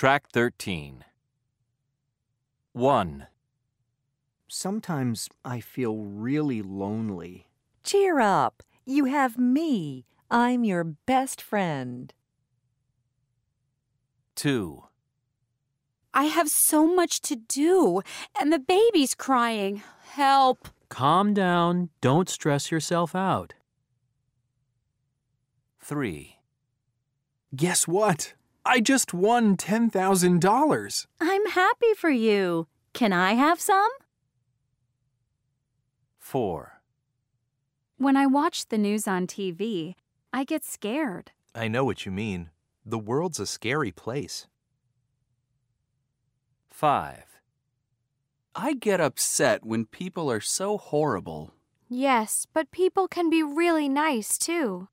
Track 13. 1, Sometimes I feel really lonely. Cheer up. You have me. I'm your best friend. 2, I have so much to do, and the baby's crying. Help. Calm down. Don't stress yourself out. 3, Guess what? I just won $10,000. I'm happy for you. Can I have some? 4, When I watch the news on TV, I get scared. I know what you mean. The world's a scary place. 5, I get upset when people are so horrible. Yes, but people can be really nice too.